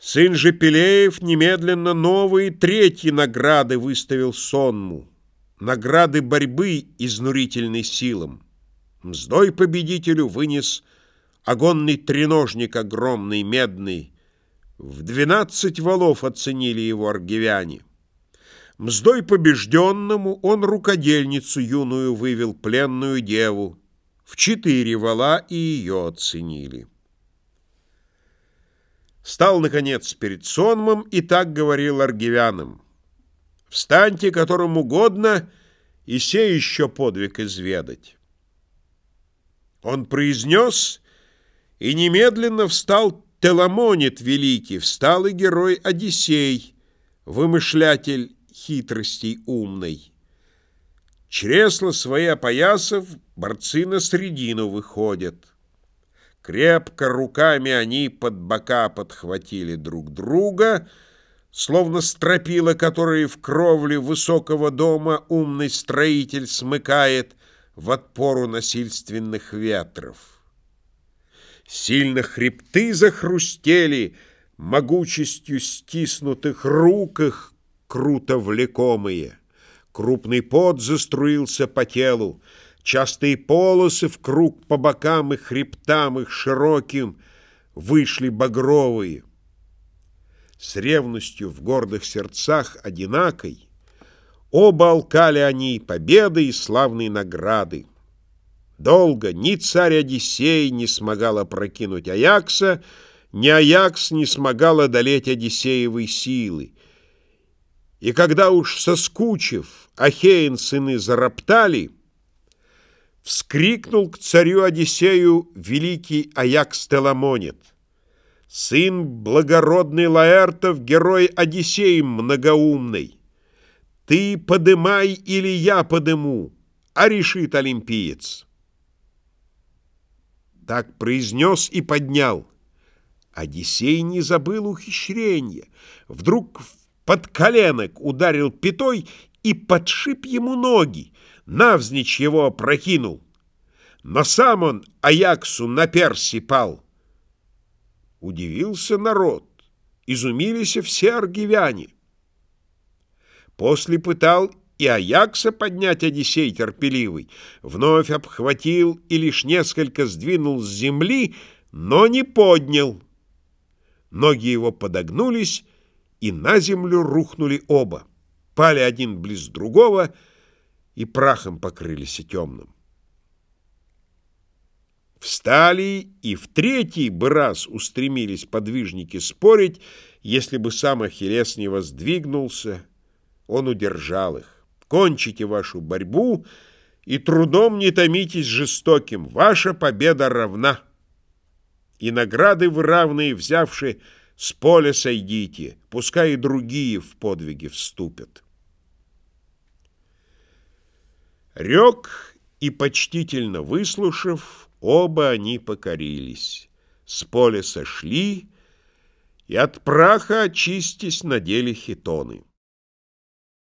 Сын же Пелеев немедленно новые третьи награды выставил сонму. Награды борьбы изнурительной силам. Мздой победителю вынес огонный треножник огромный, медный. В двенадцать валов оценили его аргивяне. Мздой побежденному он рукодельницу юную вывел, пленную деву. В четыре вала и ее оценили. Стал, наконец, перед сонмом и так говорил аргивянам. «Встаньте, которым угодно, и сей еще подвиг изведать». Он произнес, и немедленно встал Теламонит великий, встал и герой Одиссей, вымышлятель хитростей умной. Чресла свои опоясав, борцы на средину выходят. Крепко руками они под бока подхватили друг друга, Словно стропила, которые в кровле высокого дома Умный строитель смыкает в отпору насильственных ветров. Сильно хребты захрустели, Могучестью стиснутых рук их круто влекомые. Крупный пот заструился по телу, Частые полосы в круг по бокам и хребтам их широким Вышли багровые. С ревностью в гордых сердцах одинакой Оба алкали они победы и славные награды. Долго ни царь Одиссей не смогал опрокинуть Аякса, ни Аякс не смогал одолеть Одиссеевой силы. И когда уж соскучив, Ахеин сыны зароптали — Вскрикнул к царю Одиссею великий Аякс Теламонит. Сын благородный Лаэртов, герой Одиссей многоумный. Ты подымай или я подыму, а решит олимпиец. Так произнес и поднял. Одиссей не забыл ухищрения. Вдруг под коленок ударил пятой и подшип ему ноги навзничь его опрокинул. Но сам он Аяксу на перси пал. Удивился народ, изумились все аргивяне. После пытал и Аякса поднять Одиссей терпеливый, вновь обхватил и лишь несколько сдвинул с земли, но не поднял. Ноги его подогнулись, и на землю рухнули оба. Пали один близ другого — и прахом покрылись темным. Встали и в третий бы раз устремились подвижники спорить, если бы сам Ахиллес не воздвигнулся, он удержал их. Кончите вашу борьбу и трудом не томитесь жестоким, ваша победа равна. И награды вы равные, взявши, с поля сойдите, пускай и другие в подвиги вступят. Рек и, почтительно выслушав, оба они покорились. С поля сошли и от праха очистись надели хитоны.